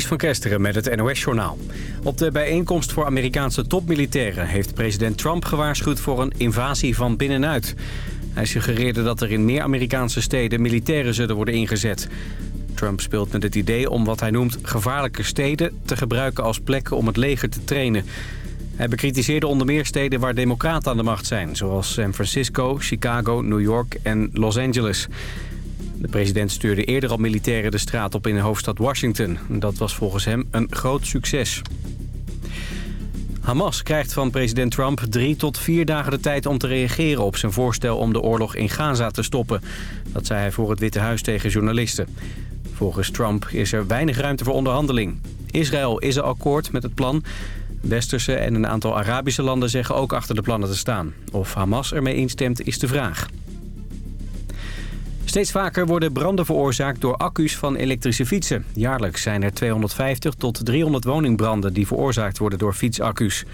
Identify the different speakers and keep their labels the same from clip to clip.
Speaker 1: van Kesteren met het NOS-journaal. Op de bijeenkomst voor Amerikaanse topmilitairen... heeft president Trump gewaarschuwd voor een invasie van binnenuit. Hij suggereerde dat er in meer Amerikaanse steden militairen zullen worden ingezet. Trump speelt met het idee om wat hij noemt gevaarlijke steden... te gebruiken als plekken om het leger te trainen. Hij bekritiseerde onder meer steden waar democraten aan de macht zijn... zoals San Francisco, Chicago, New York en Los Angeles... De president stuurde eerder al militairen de straat op in de hoofdstad Washington. Dat was volgens hem een groot succes. Hamas krijgt van president Trump drie tot vier dagen de tijd om te reageren op zijn voorstel om de oorlog in Gaza te stoppen. Dat zei hij voor het Witte Huis tegen journalisten. Volgens Trump is er weinig ruimte voor onderhandeling. Israël is er akkoord met het plan. Westerse en een aantal Arabische landen zeggen ook achter de plannen te staan. Of Hamas ermee instemt is de vraag. Steeds vaker worden branden veroorzaakt door accu's van elektrische fietsen. Jaarlijks zijn er 250 tot 300 woningbranden die veroorzaakt worden door fietsaccu's.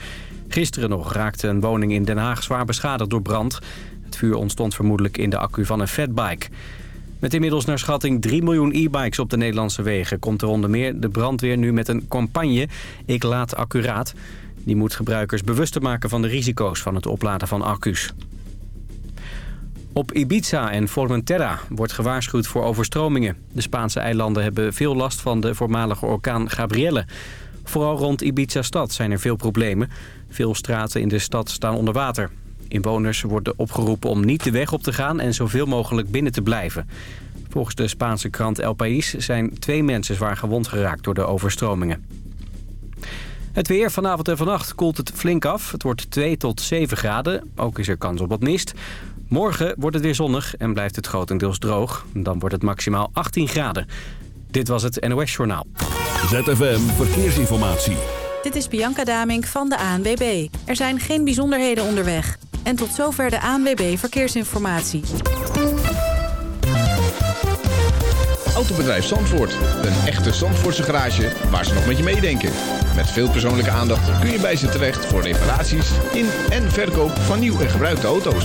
Speaker 1: Gisteren nog raakte een woning in Den Haag zwaar beschadigd door brand. Het vuur ontstond vermoedelijk in de accu van een fatbike. Met inmiddels naar schatting 3 miljoen e-bikes op de Nederlandse wegen... komt er onder meer de brandweer nu met een campagne Ik Laat Accuraat. Die moet gebruikers bewuster maken van de risico's van het opladen van accu's. Op Ibiza en Formentera wordt gewaarschuwd voor overstromingen. De Spaanse eilanden hebben veel last van de voormalige orkaan Gabrielle. Vooral rond Ibiza-stad zijn er veel problemen. Veel straten in de stad staan onder water. Inwoners worden opgeroepen om niet de weg op te gaan en zoveel mogelijk binnen te blijven. Volgens de Spaanse krant El País zijn twee mensen zwaar gewond geraakt door de overstromingen. Het weer vanavond en vannacht koelt het flink af. Het wordt 2 tot 7 graden. Ook is er kans op wat mist. Morgen wordt het weer zonnig en blijft het grotendeels droog. Dan wordt het maximaal 18 graden. Dit was het NOS Journaal.
Speaker 2: ZFM Verkeersinformatie.
Speaker 3: Dit is Bianca Damink van de ANWB. Er zijn geen bijzonderheden onderweg. En tot zover de ANWB Verkeersinformatie.
Speaker 4: Autobedrijf Zandvoort. Een echte Zandvoortse garage waar ze nog met je meedenken. Met veel persoonlijke aandacht kun je bij ze terecht voor reparaties in en verkoop van nieuw en gebruikte auto's.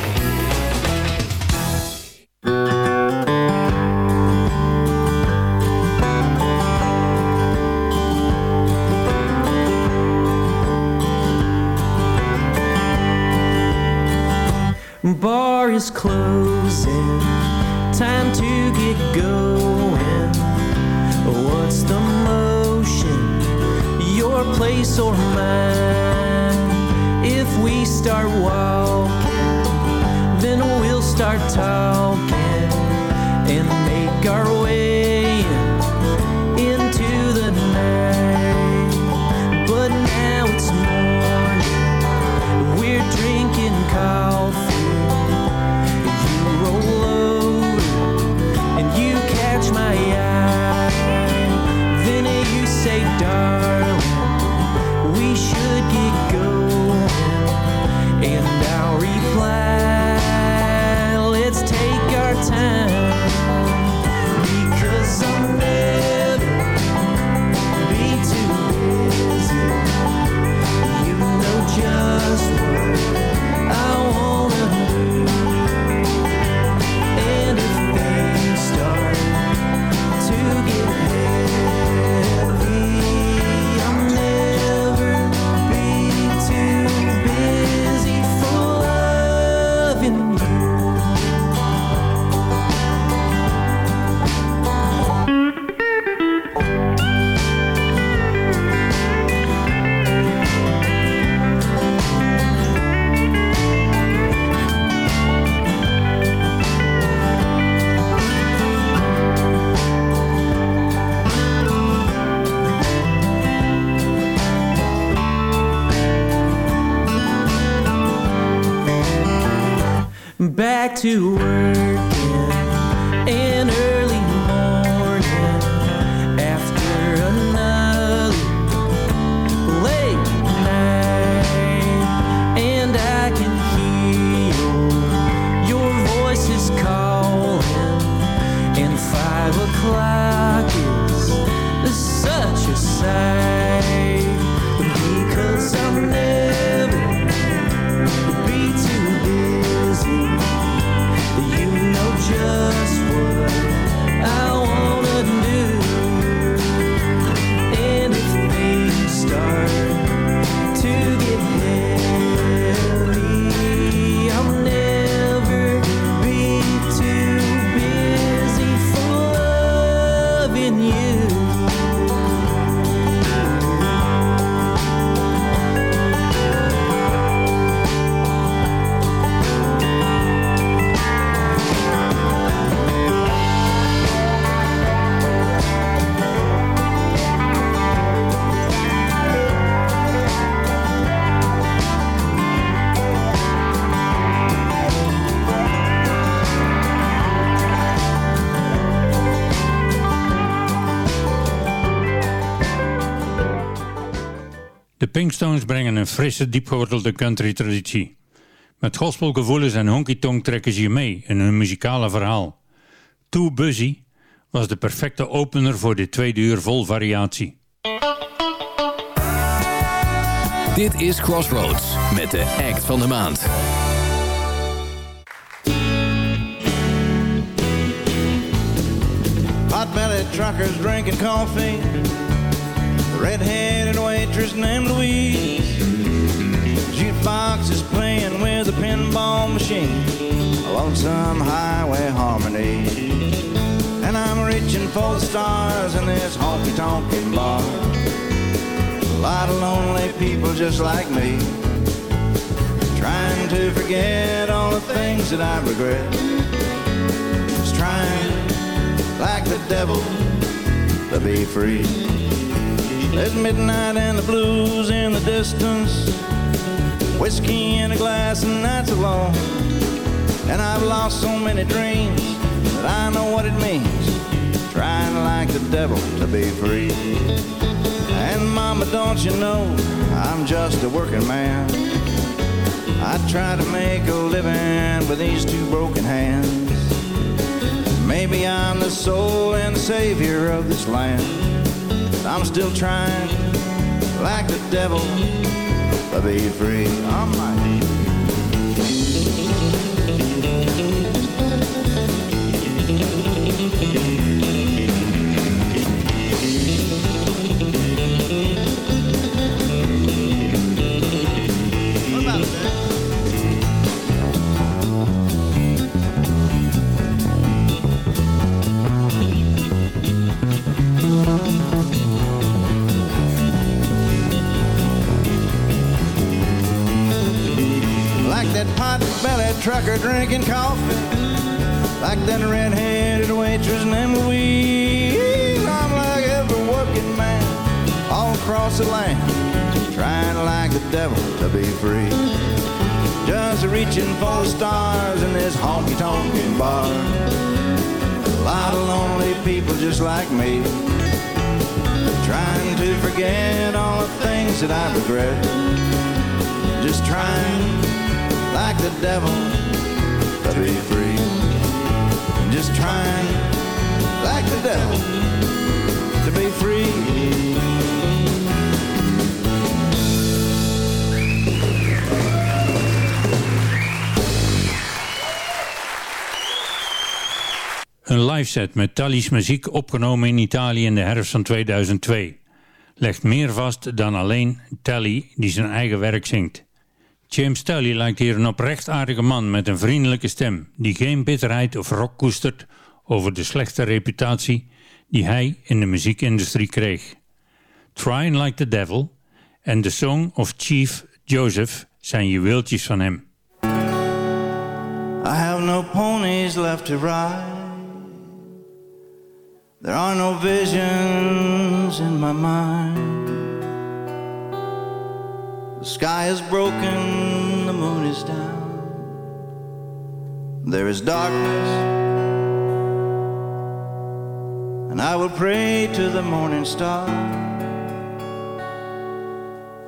Speaker 5: Frisse, diepgewortelde country-traditie. Met gospelgevoelens en honky-tonk trekken ze je mee in hun muzikale verhaal. Too Busy was de perfecte opener voor dit tweede uur vol variatie.
Speaker 6: Dit is Crossroads met de act van de maand.
Speaker 7: Hot-bellied truckers drinking coffee. The red-headed waitress named Louise. Jukebox is playing with a pinball machine. A lonesome highway harmony. And I'm reaching for the stars in this honky-tonkin' bar. A lot of lonely people just like me. Trying to forget all the things that I regret. Just trying like the devil to be free. There's midnight and the blues in the distance, whiskey in a glass and that's alone. And I've lost so many dreams that I know what it means, trying like the devil to be free. And mama, don't you know I'm just a working man? I try to make a living with these two broken hands. Maybe I'm the soul and savior of this land. But I'm still trying, like the devil, to be free. I'm trucker drinking coffee. Like that red-headed waitress named Louise. I'm like every working man all across the land. Just trying like the devil to be free. Just reaching for the stars in this honky-tonkin' bar. A lot of lonely people just like me. Trying to forget all the things that I regret. Just trying like the devil to be free. Just trying like the devil to be free.
Speaker 5: Een live set met Tally's muziek opgenomen in Italië in de herfst van 2002. Legt meer vast dan alleen Tally die zijn eigen werk zingt. James Tally lijkt hier een oprecht aardige man met een vriendelijke stem... die geen bitterheid of rok koestert over de slechte reputatie die hij in de muziekindustrie kreeg. Trying Like the Devil en The Song of Chief Joseph zijn juweeltjes van hem.
Speaker 7: I have no ponies left to ride. There are no visions in my mind. The sky is broken, the moon is down. There is darkness, and I will pray to the morning star.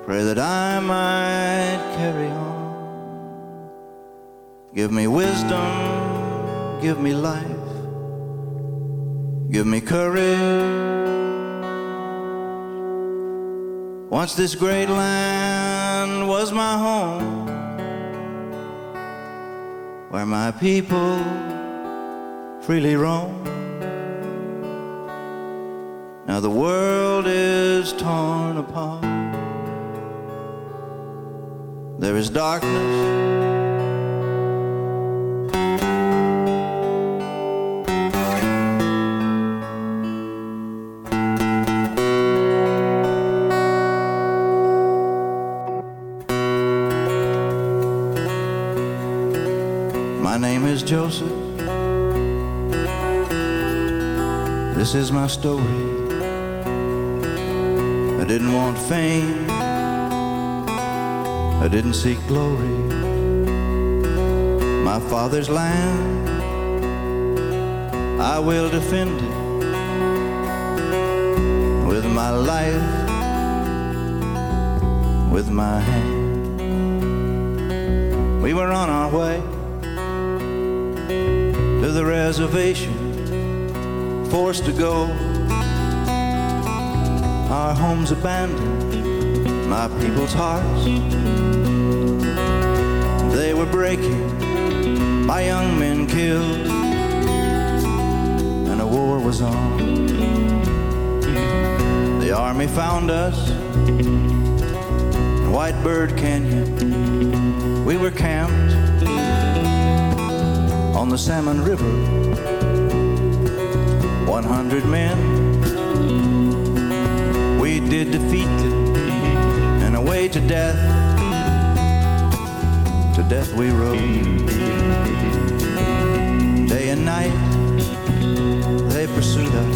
Speaker 7: Pray that I might carry on. Give me wisdom, give me life, give me courage. Once this great land was my home, where my people freely roam. Now the world is torn apart. There is darkness. This is my story. I didn't want fame. I didn't seek glory. My father's land, I will defend it with my life with my hand. We were on our way to the reservation, forced to go. Our homes abandoned, my people's hearts. They were breaking, my young men killed, and a war was on. The army found us in White Bird Canyon. We were camped on the Salmon River. 100 men. We did defeat and away to death. To death we rode. Day and night they pursued us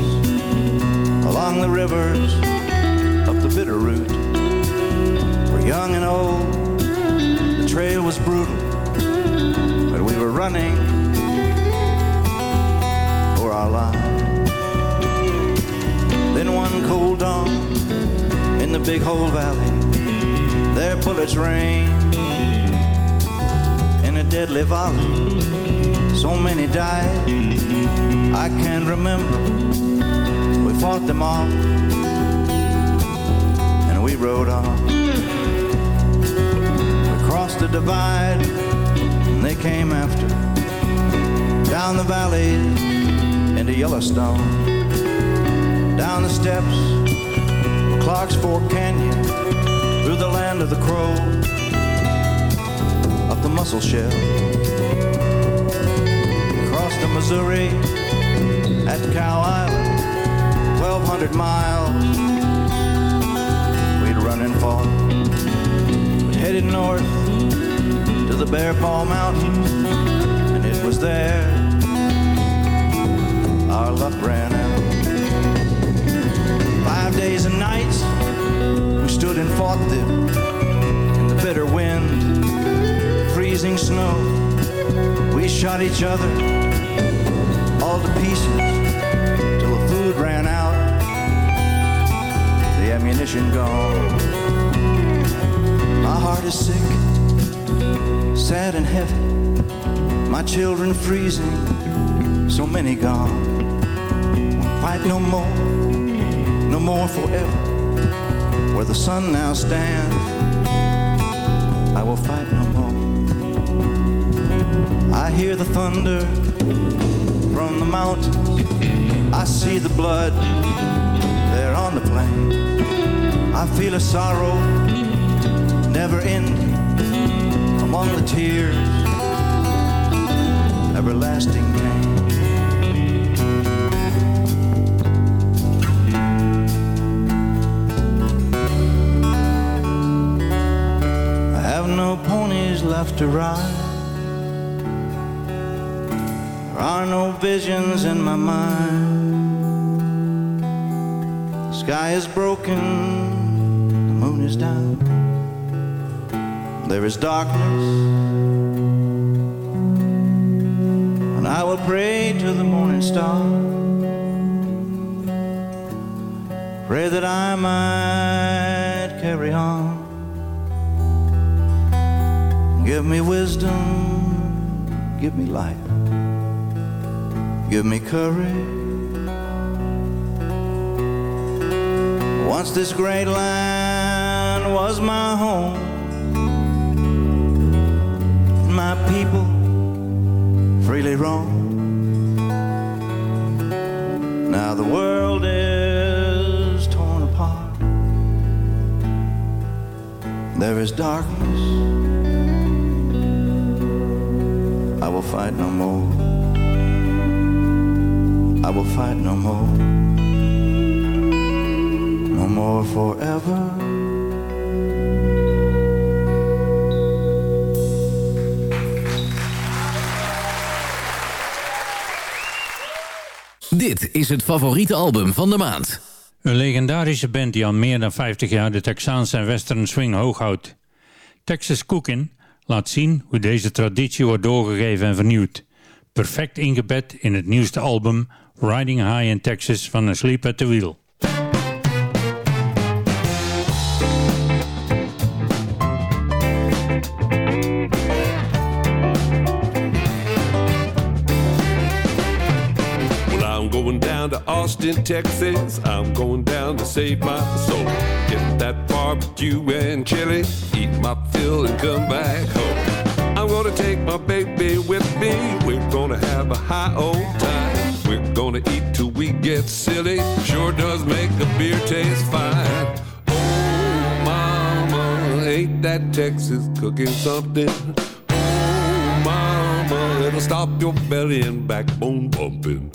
Speaker 7: along the rivers up the Bitterroot. For young and old, the trail was brutal, but we were running for our lives. One cold dawn in the Big Hole Valley, their bullets rained in a deadly volley. So many died, I can't remember. We fought them off, and we rode on. We crossed the divide, and they came after. Down the valleys into Yellowstone, down the steps of Clark's Fork Canyon, through the land of the Crow, up the Musselshell, across the Missouri at Cow Island, 1,200 miles. We'd run and fall. We headed north to the Bear Paw Mountains, and it was there our luck ran days and nights we stood and fought them in the bitter wind, freezing snow. We shot each other all to pieces till the food ran out, the ammunition gone. My heart is sick, sad and heavy. My children freezing, so many gone. Won't fight no more, no more forever. Where the sun now stands, I will fight no more. I hear the thunder from the mountains. I see the blood there on the plain. I feel a sorrow never ending among the tears, everlasting pain. Ride. There are no visions in my mind. The sky is broken, the moon is down. There is darkness, and I will pray to the morning star. Pray that I might carry on. Give me wisdom, give me life. Give me courage. Once this great land was my home, my people freely roam. Now the world is torn apart. There is darkness. I will fight no more. I will fight no more. No more forever.
Speaker 6: Dit is het favoriete album van de maand.
Speaker 5: Een legendarische band die al meer dan 50 jaar de Texaanse en western swing hoog houdt. Texas Cookin' laat zien hoe deze traditie wordt doorgegeven en vernieuwd. Perfect ingebed in het nieuwste album Riding High in Texas van Asleep at the Wheel.
Speaker 8: Austin, Texas. I'm going down to save my soul. Get that barbecue and chili, eat my fill and come back home. I'm gonna take my baby with me. We're gonna have a high old time. We're gonna eat till we get silly. Sure does make a beer taste fine. Oh, mama, ain't that Texas cooking something? Oh, mama, it'll stop your belly and backbone bumping.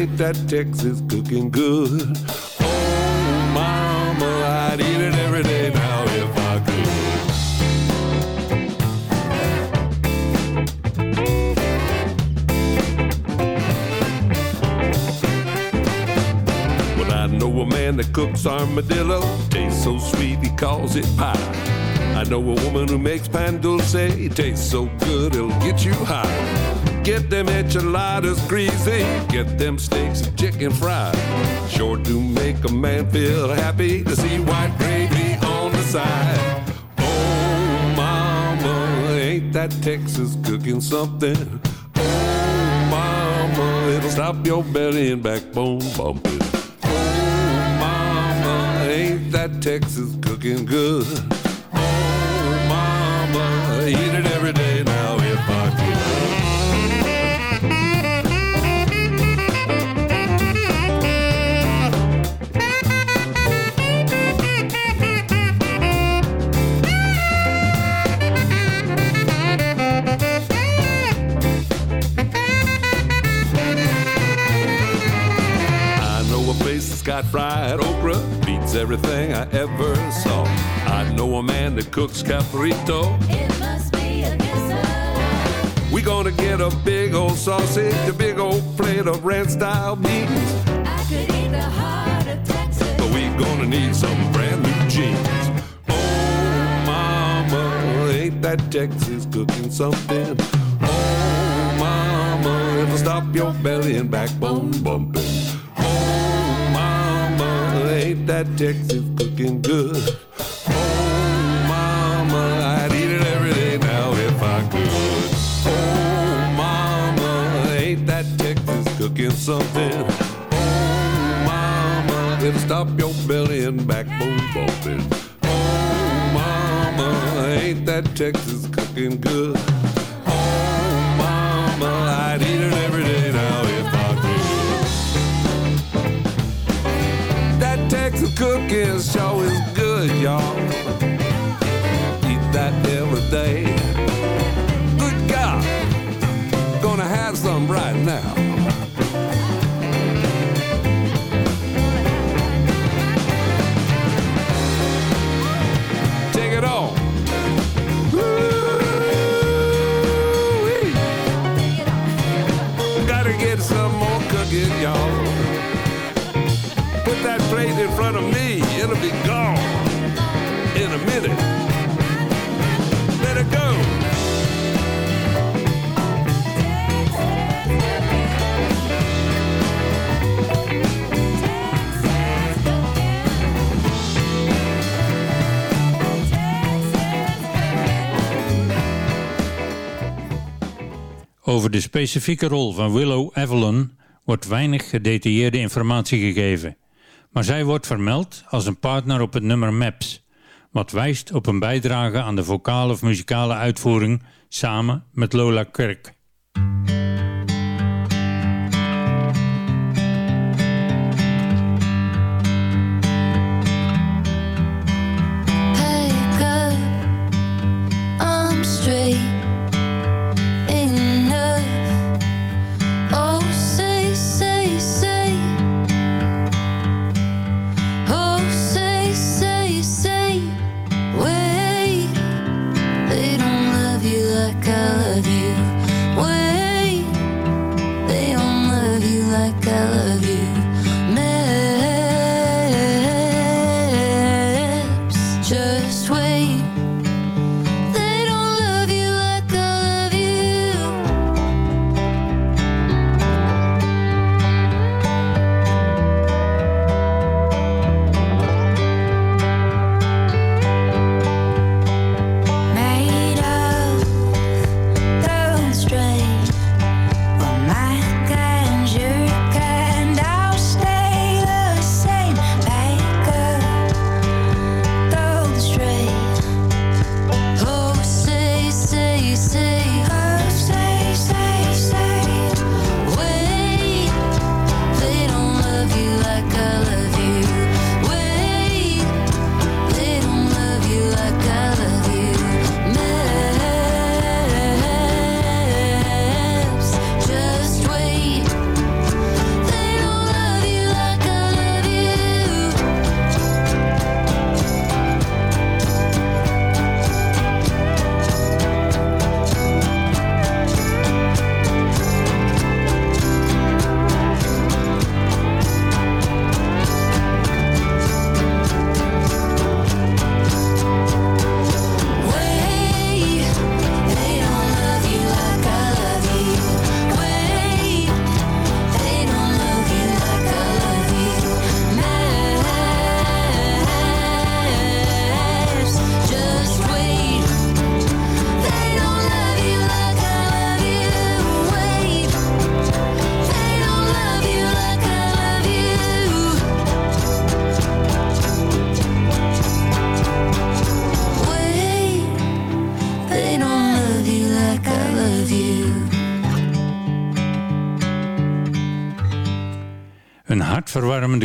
Speaker 8: Ain't that Texas cooking good? Oh, mama, I'd eat it every day now if I could. Well, I know a man that cooks armadillo, tastes so sweet he calls it pie. I know a woman who makes pan dulce, tastes so good it'll get you high. Get them enchiladas greasy, get them steaks and chicken fried. Sure do make a man feel happy to see white gravy on the side. Oh, mama, ain't that Texas cooking something? Oh, mama, it'll stop your belly and backbone bumping. Oh, mama, ain't that Texas cooking good? Oh, mama, eat it place that's got fried okra, beats everything I ever saw. I know a man that cooks cabrito.
Speaker 9: It must be a kiss
Speaker 8: We gonna get a big old sausage, a big old plate of ranch style beans.
Speaker 9: I could eat the heart of Texas.
Speaker 8: But we gonna need some brand new jeans. Oh, mama, ain't that Texas cooking something? Oh, mama, it'll stop your belly and backbone bumping. Ain't that Texas cooking good? Oh, mama, I'd eat it every day now if I could. Oh, mama, ain't that Texas cooking something? Oh, mama, it'll stop your belly and backbone bumping. Oh, mama, ain't that Texas cooking good? Sure is good, y'all. It'll be gone in a minute. Let it go.
Speaker 5: Over de specifieke rol van Willow Avalon wordt weinig gedetailleerde informatie gegeven. Maar zij wordt vermeld als een partner op het nummer Maps, wat wijst op een bijdrage aan de vocale of muzikale uitvoering samen met Lola Kirk.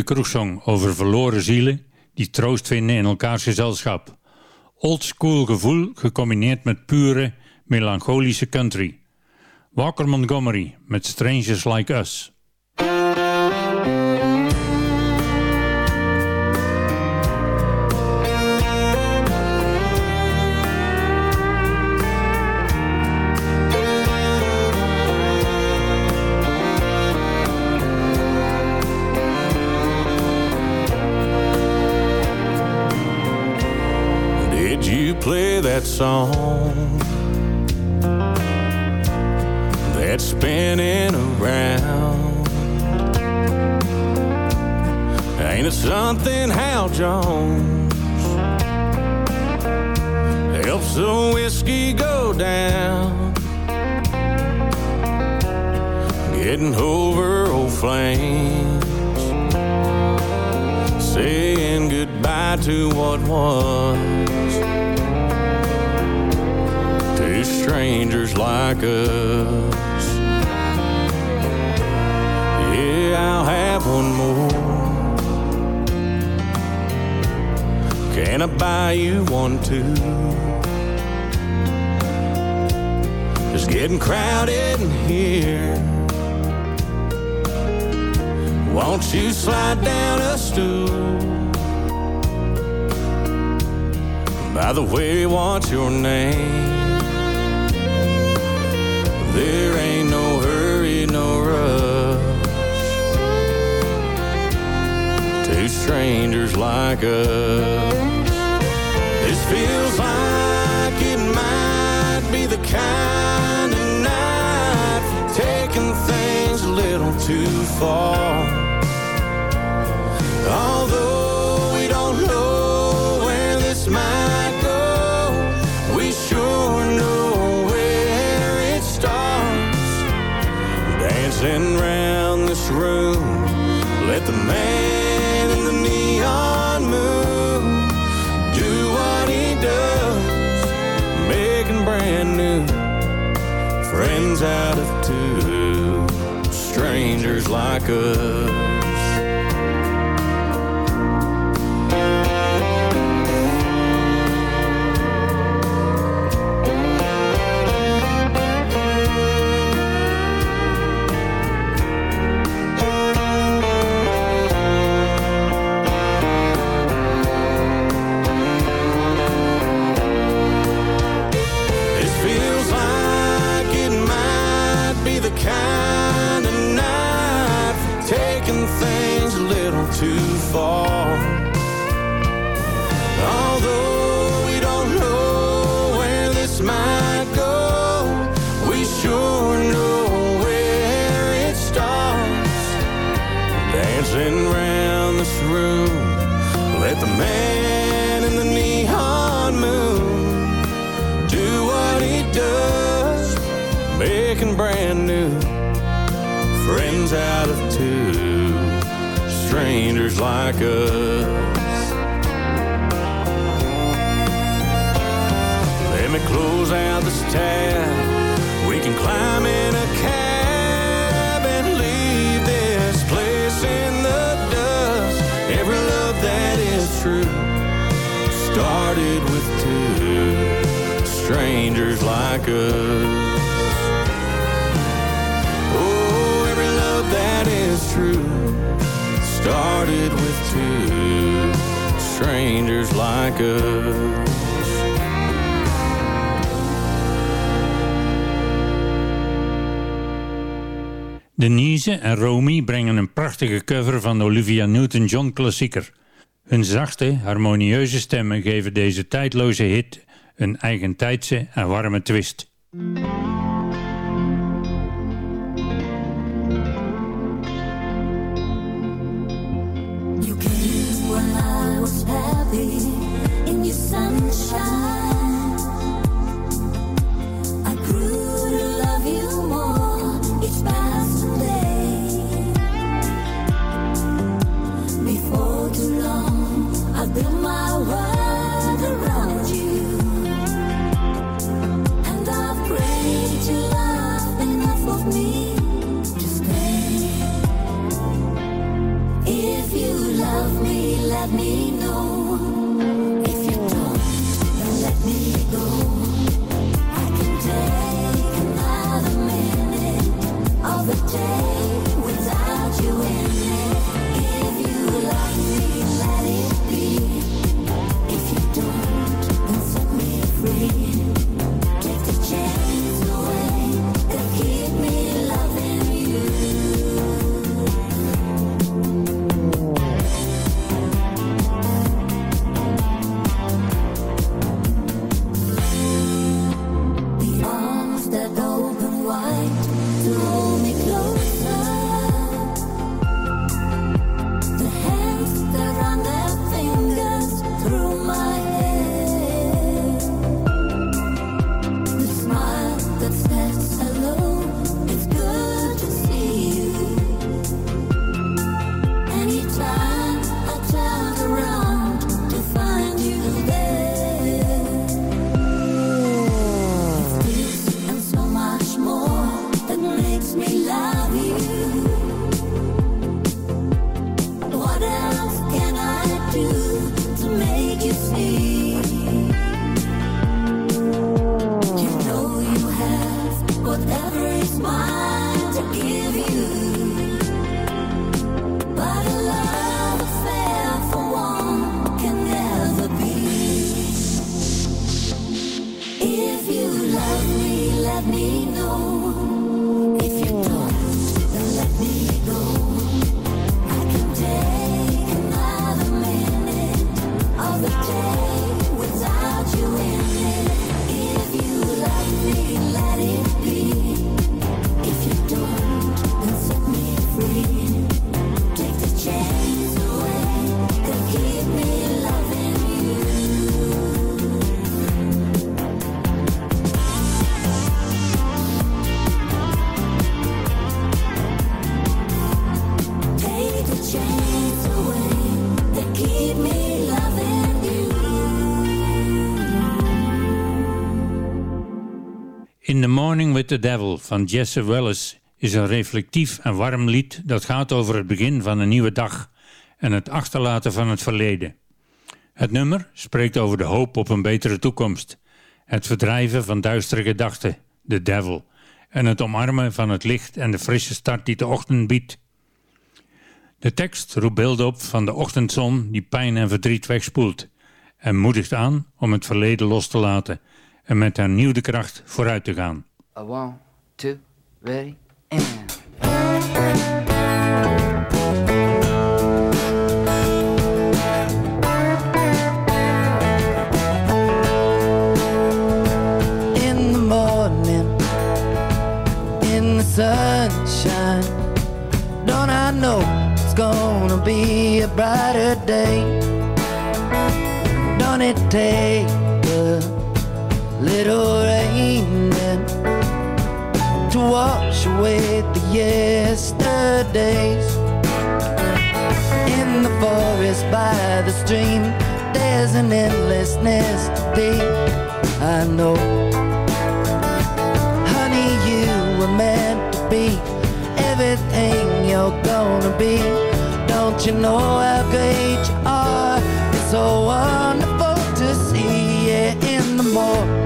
Speaker 5: Kroegsong over verloren zielen die troost vinden in elkaars gezelschap. Old school gevoel gecombineerd met pure, melancholische country. Walker Montgomery met Strangers Like Us.
Speaker 7: That song that's spinning around? Ain't it something Hal Jones helps the whiskey go down? Getting over old flames saying goodbye to what was strangers like us. Yeah, I'll have one more. Can I buy you one too? It's getting crowded in here. Won't you slide down a stool? By the way, what's your name? There ain't no hurry, no rush. Two strangers like us. This feels like it might be the kind of night taking things a little too far. Although out of two strangers like us. Dancing around this room, let the man in the neon moon do what he does, making brand new friends out of two strangers like us. Let me close out this tab. We can climb in a true started with two strangers like us. Oh, every love that is true started with two strangers like us.
Speaker 5: Denise en Romy brengen een prachtige cover van Olivia Newton-John klassieker. Hun zachte, harmonieuze stemmen geven deze tijdloze hit een eigentijdse en warme twist. With the Devil van Jesse Wallace is een reflectief en warm lied dat gaat over het begin van een nieuwe dag en het achterlaten van het verleden. Het nummer spreekt over de hoop op een betere toekomst, het verdrijven van duistere gedachten, de devil, en het omarmen van het licht en de frisse start die de ochtend biedt. De tekst roept beelden op van de ochtendzon die pijn en verdriet wegspoelt en moedigt aan om het verleden los te laten en met hernieuwde kracht vooruit te gaan.
Speaker 10: A one, two, ready, and. In the morning, in the sunshine, don't I know it's gonna be a brighter day? Don't it take a little away the yesterdays. In the forest by the stream, there's an endlessness to be. I know, honey, you were meant to be everything you're gonna be. Don't you know how great you are? It's so wonderful to see you in the morning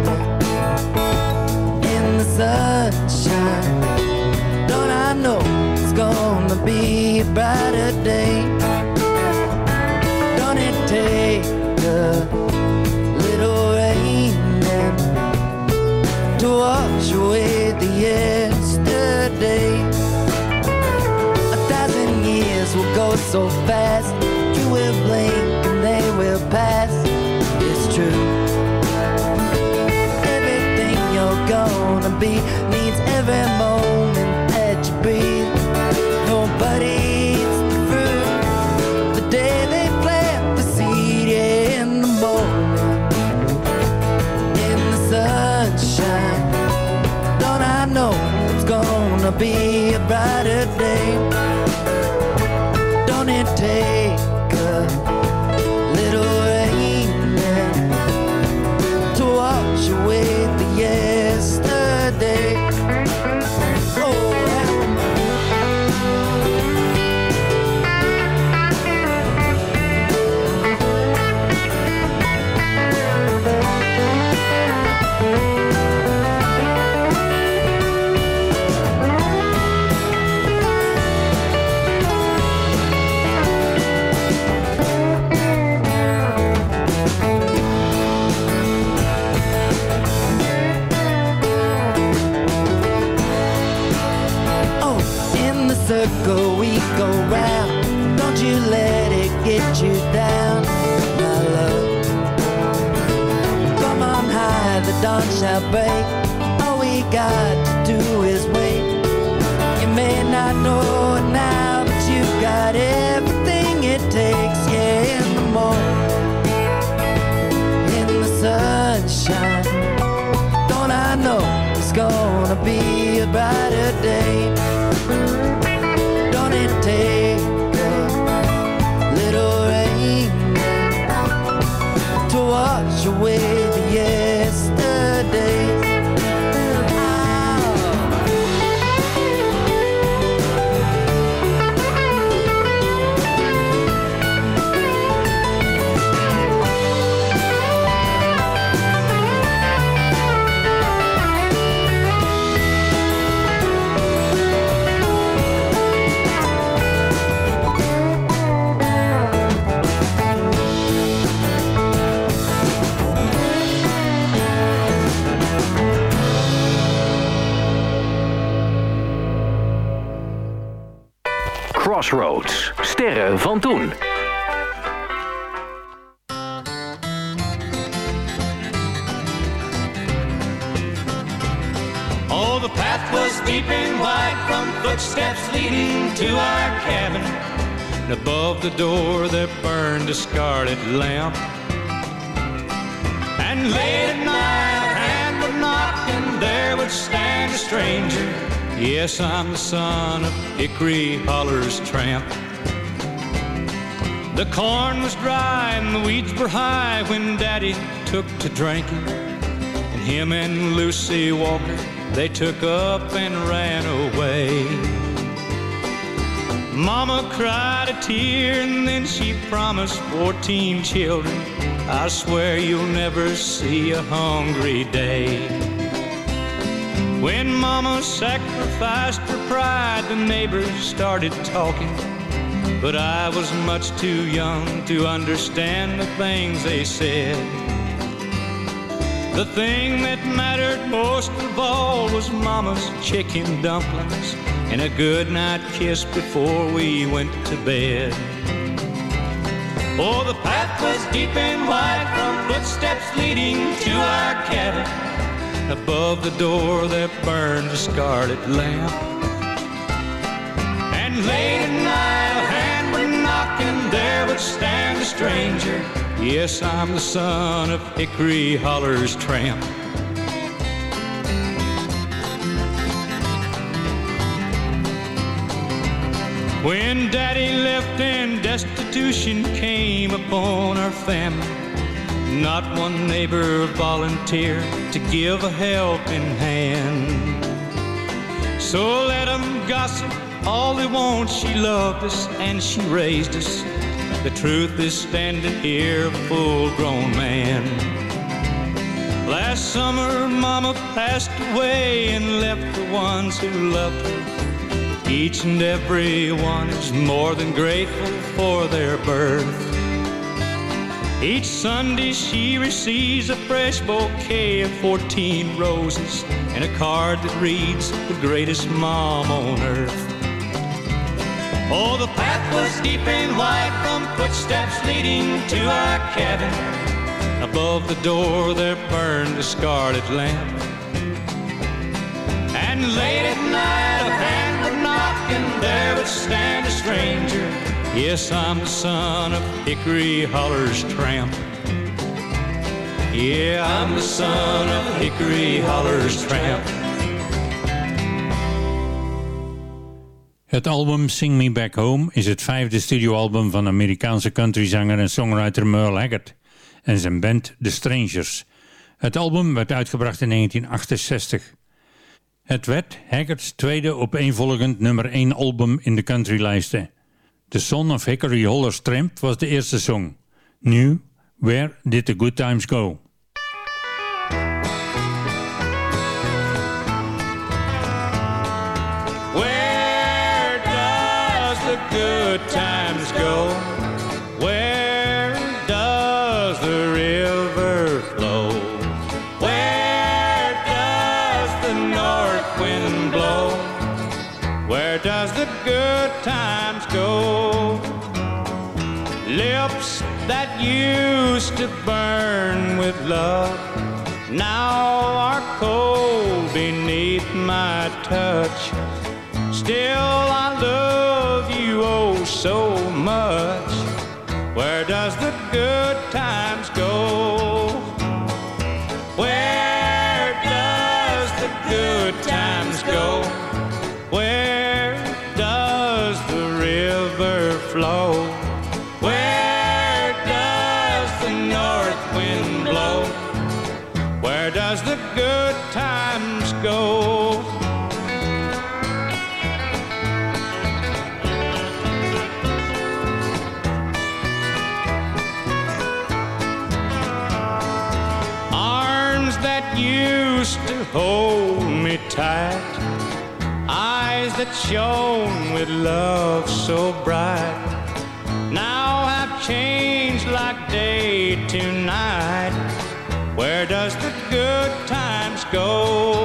Speaker 10: so fast. You will blink and they will pass. It's true. Everything you're gonna be needs every moment that you breathe. Nobody eats the day they plant the seed. Yeah, in the morning, in the sunshine. Don't I know it's gonna be a brighter shall break. All we got to do is wait. You may not know it now, but you've got everything it takes. Yeah, in the morning, in the sunshine. Don't I know it's gonna be a brighter
Speaker 6: Crossroads. Sterren van toen.
Speaker 11: Oh, the path was deep and wide from footsteps leading to our cabin. And above the door there burned a scarlet lamp. And late at night a hand would knock and there would stand a stranger. Yes, I'm the son of Hickory Holler's tramp. The corn was dry and the weeds were high when Daddy took to drinking. And him and Lucy Walker, they took up and ran away. Mama cried a tear and then she promised 14 children. I swear you'll never see a hungry day. When Mama sacrificed her pride, the neighbors started talking. But I was much too young to understand the things they said. The thing that mattered most of all was Mama's chicken dumplings and a good night kiss before we went to bed. Oh, the path was deep and wide from footsteps leading to our cabin. Above the door there burned a scarlet lamp. And late at night a hand would knock and there would stand a stranger. Yes, I'm the son of Hickory Holler's tramp. When Daddy left and destitution came upon our family, not one neighbor volunteered to give a helping hand. So let 'em gossip all they want. She loved us and she raised us. The truth is standing here, a full-grown man. Last summer, Mama passed away and left the ones who loved her. Each and every one is more than grateful for their birth. Each Sunday she receives a fresh bouquet of 14 roses and a card that reads, the greatest mom on earth. Oh, the path was deep and wide from footsteps leading to our cabin. Above the door there burned a scarlet lamp. And late at night a hand would knock and there would stand a stranger. Yes, I'm the son of Hickory Holler's tramp. Yeah, I'm the son of Hickory Holler's tramp.
Speaker 5: Het album Sing Me Back Home is het vijfde studioalbum van Amerikaanse countryzanger en songwriter Merle Haggard en zijn band The Strangers. Het album werd uitgebracht in 1968. Het werd Haggards tweede opeenvolgend nummer 1 album in de countrylijsten. The Son of Hickory Holler's Tramp was de eerste song. Nu, Where Did the Good Times Go?
Speaker 11: Where does the good used to burn with love now are cold beneath my touch. Still, I love you oh so much. Where does the good times that used to hold me tight, eyes that shone with love so bright, now have changed like day to night. Where does the good times go?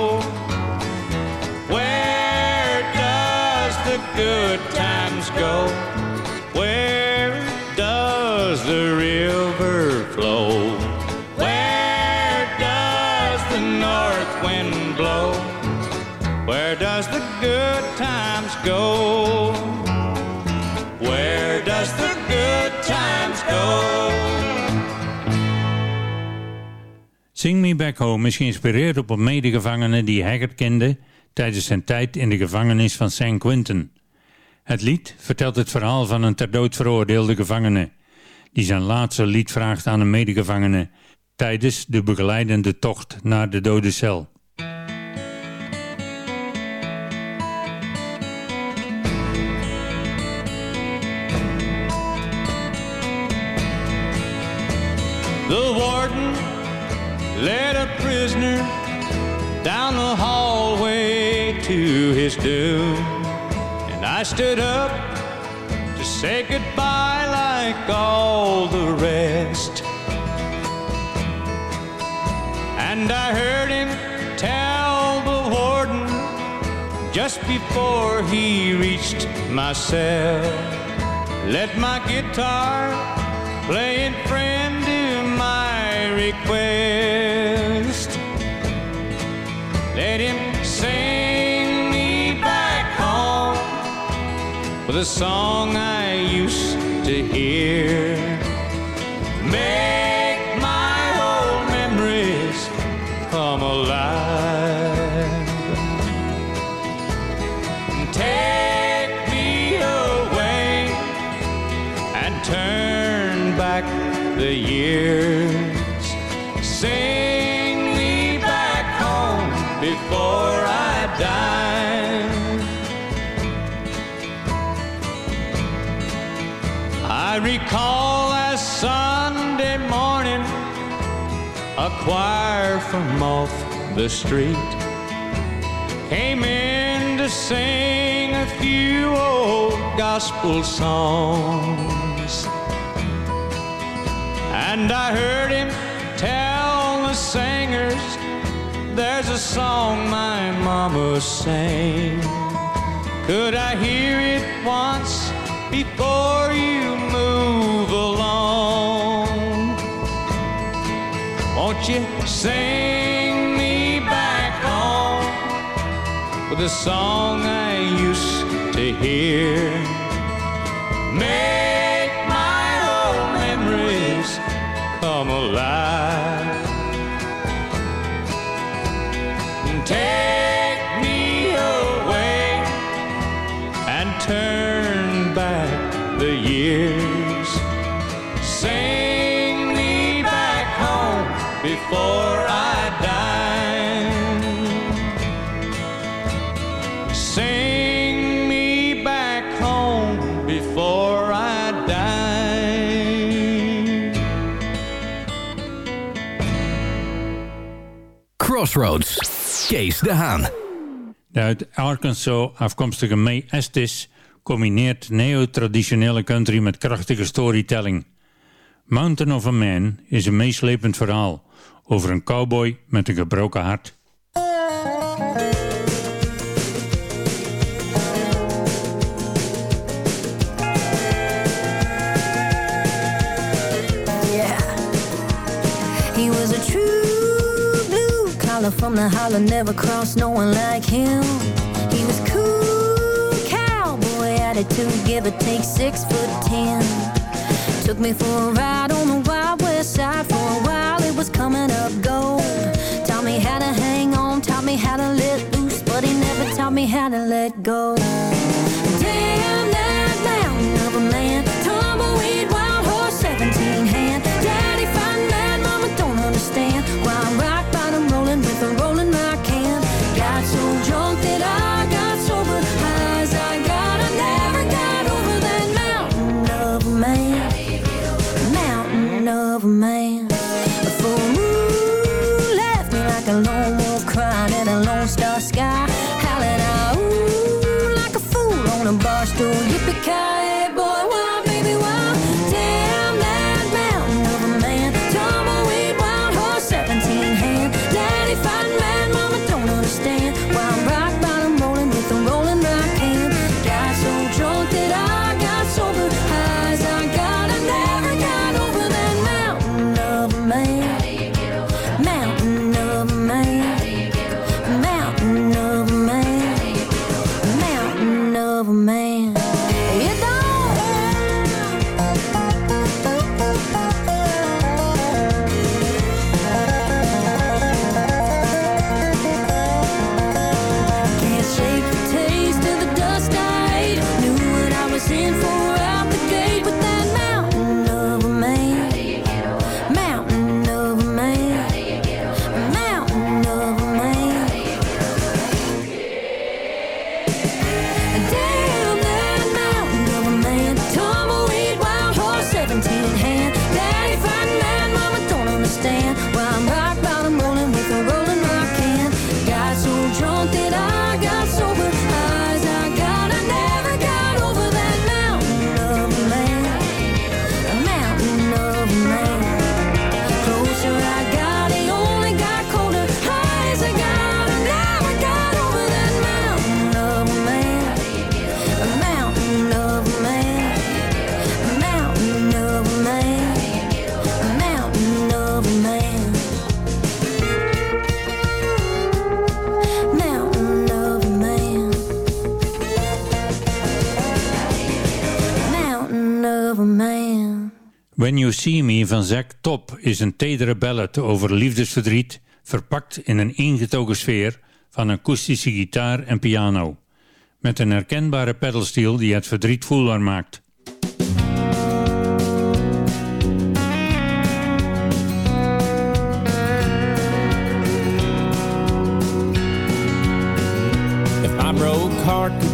Speaker 5: Sing Me Back Home is geïnspireerd op een medegevangene die Haggard kende tijdens zijn tijd in de gevangenis van San Quentin. Het lied vertelt het verhaal van een ter dood veroordeelde gevangene die zijn laatste lied vraagt aan een medegevangene tijdens de begeleidende tocht naar de dode cel.
Speaker 11: To his doom. And I stood up to say goodbye like all the rest. And I heard him tell the warden just before he reached my cell. Let my guitar playing friend to my request. Let him sing a song I used to hear. Choir from off the street came in to sing a few old gospel songs. And I heard him tell the singers there's a song my mama sang. Could I hear it once before you You sing me back home with a song I used to hear? Make my old memories come alive. Take
Speaker 6: Crossroads. Kees de Haan.
Speaker 5: De uit Arkansas afkomstige May Estes combineert neo-traditionele country met krachtige storytelling. Mountain of a Man is een meeslepend verhaal over een cowboy met een gebroken hart.
Speaker 12: From the holler, never crossed no one like him. He was cool, cowboy attitude, give or take six foot ten. Took me for a ride on the wild west side for a while. It was coming up gold. Taught me how to hang on, taught me how to let loose, but he never taught me how to let go. Damn of a
Speaker 5: Van Zack Top is een tedere ballad over liefdesverdriet, verpakt in een ingetogen sfeer van akoestische gitaar en piano. Met een herkenbare pedalsteel die het verdriet voelbaar maakt.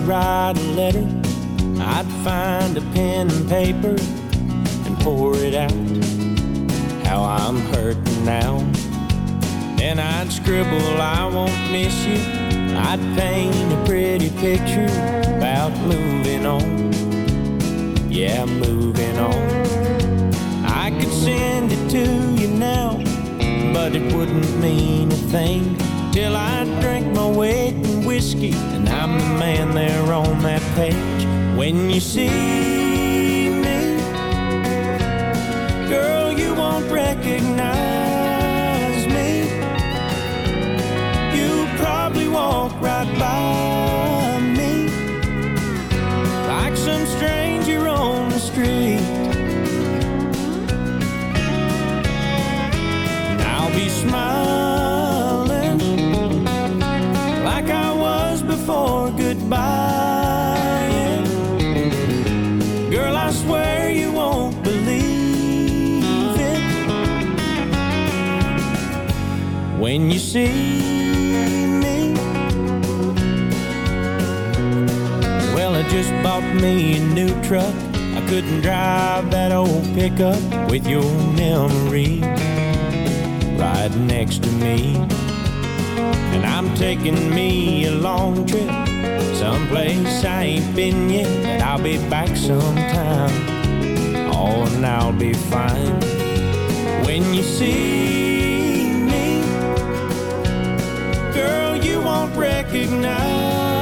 Speaker 13: Write a letter, I'd find a pen and paper and pour it out. How I'm hurting now. Then I'd scribble, I won't miss you. I'd paint a pretty picture about moving on. Yeah, moving on. I could send it to you now, but it wouldn't mean a thing till I drink my weight in whiskey and I'm the man there on that page. When you see recognize see me. Well, I just bought me a new truck. I couldn't drive that old pickup with your memory right next to me. And I'm taking me a long trip, someplace I ain't been yet, but I'll be back sometime. Oh, and I'll be fine when you see recognize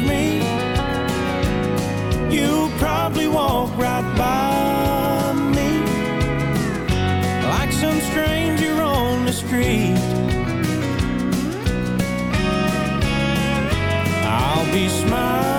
Speaker 13: me, you probably walk right by me like some stranger on the street. I'll be smiling.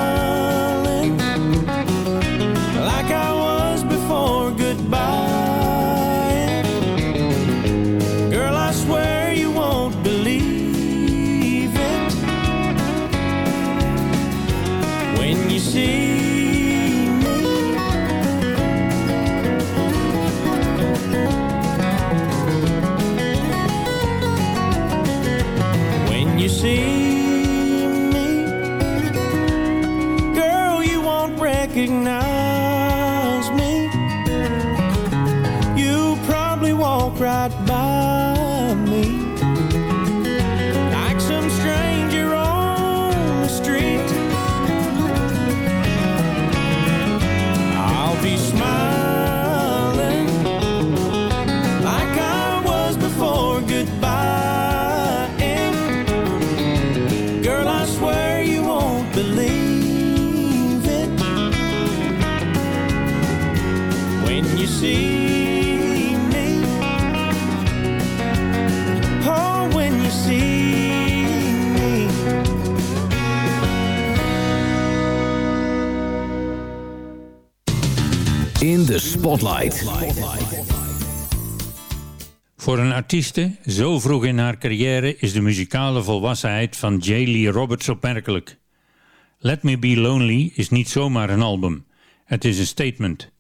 Speaker 6: Spotlight.
Speaker 5: Voor een artieste, zo vroeg in haar carrière, is de muzikale volwassenheid van J. Lee Roberts opmerkelijk. Let Me Be Lonely is niet zomaar een album. Het is een statement.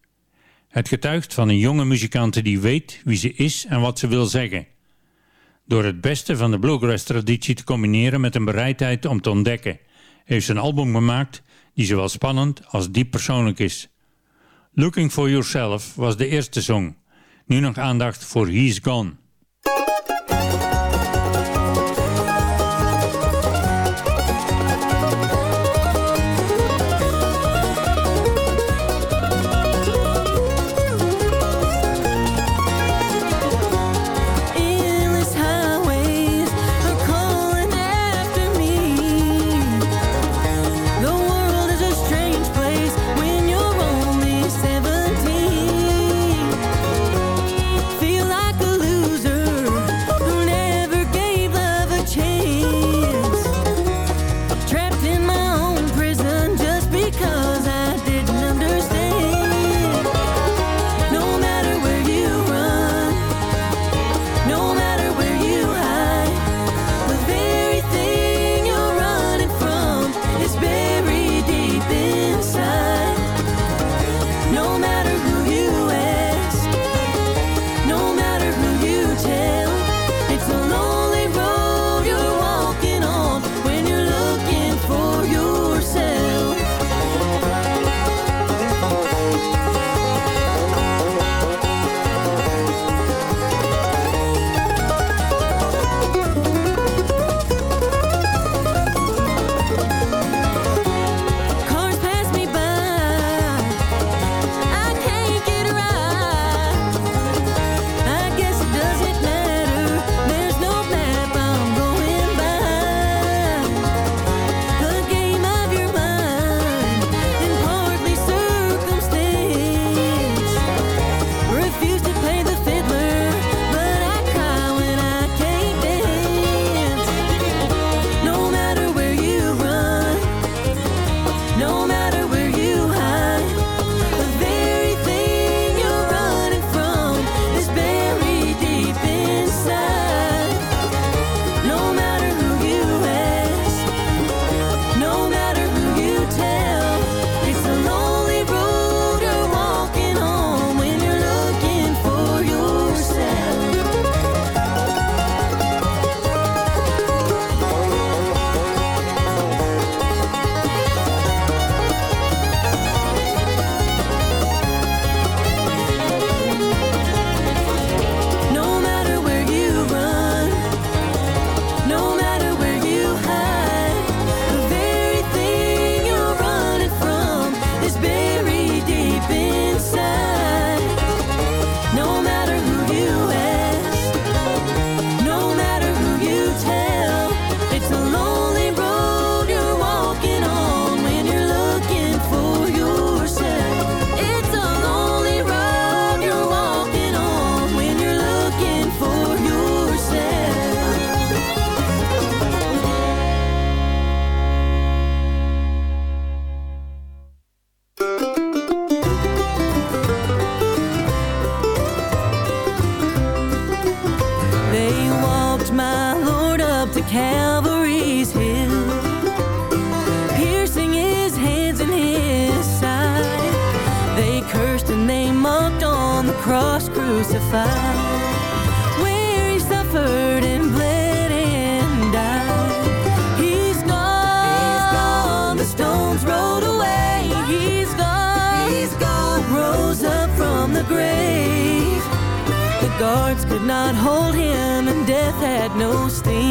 Speaker 5: Het getuigt van een jonge muzikante die weet wie ze is en wat ze wil zeggen. Door het beste van de bluegrass-traditie te combineren met een bereidheid om te ontdekken, heeft ze een album gemaakt die zowel spannend als diep persoonlijk is. Looking for Yourself was de eerste song. Nu nog aandacht voor He's Gone.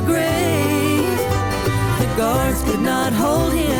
Speaker 9: the
Speaker 12: grave. The guards could not hold him.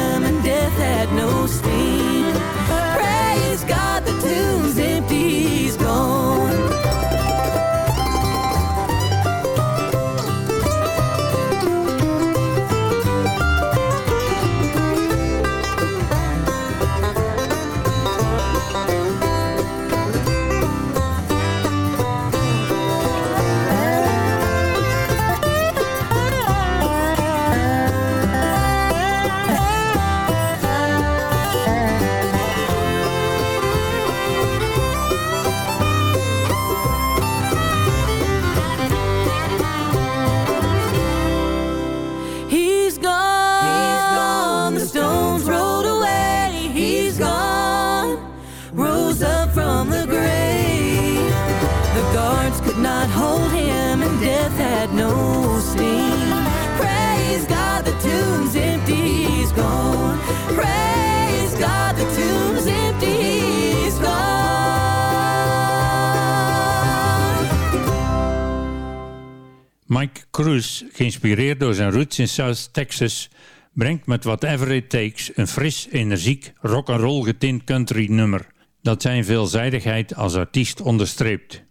Speaker 7: Cruz, geïnspireerd door zijn roots in South Texas, brengt met Whatever It Takes een fris, energiek, rock'n'roll getint country nummer dat zijn veelzijdigheid als artiest onderstreept.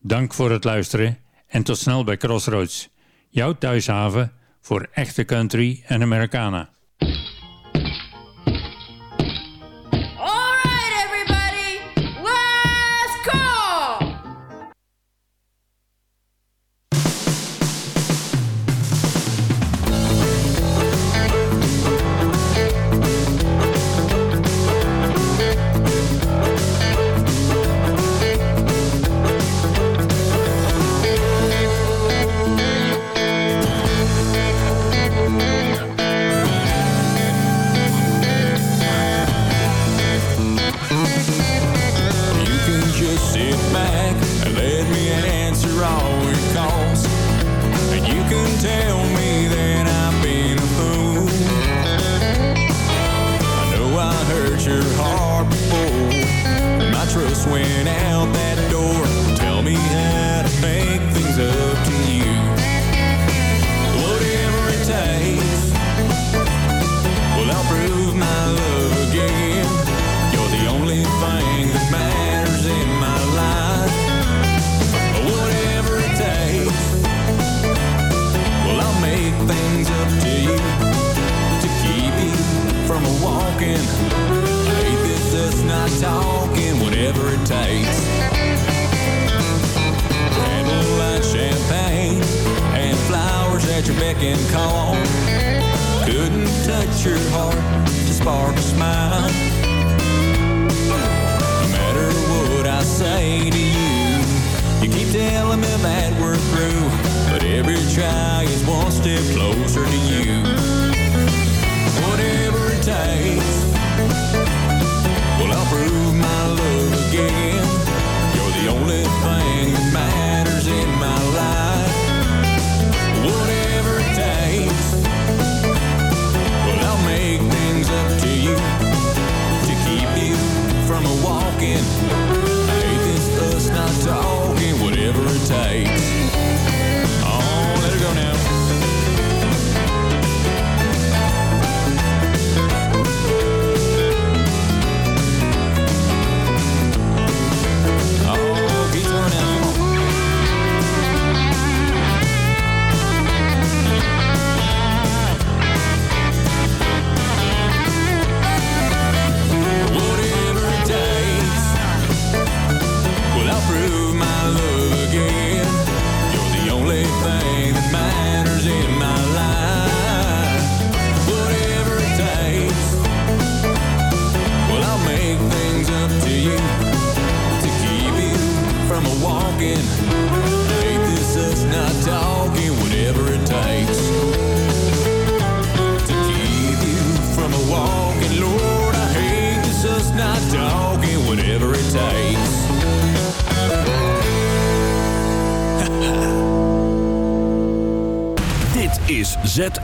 Speaker 7: Dank voor het luisteren en tot snel bij Crossroads, jouw thuishaven voor echte country en Americana.